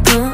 could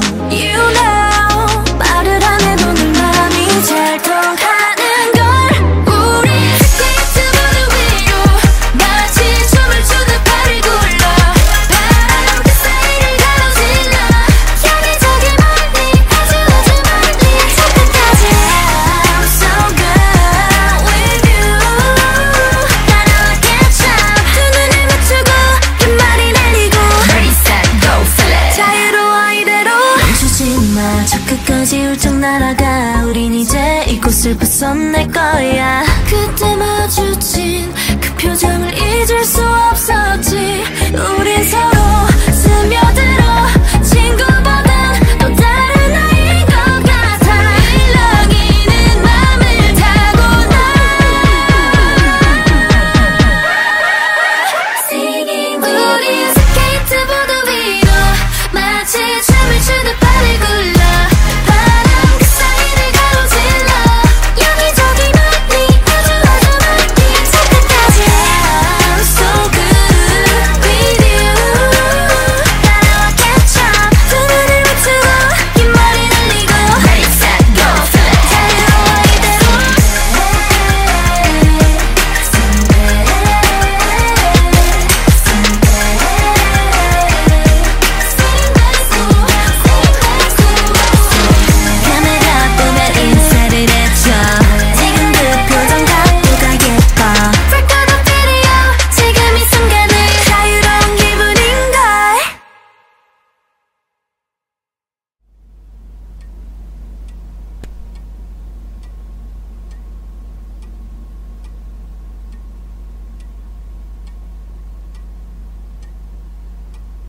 슬펐었네 거야. 그때 마주친 그 표정을 잊을 수 없어.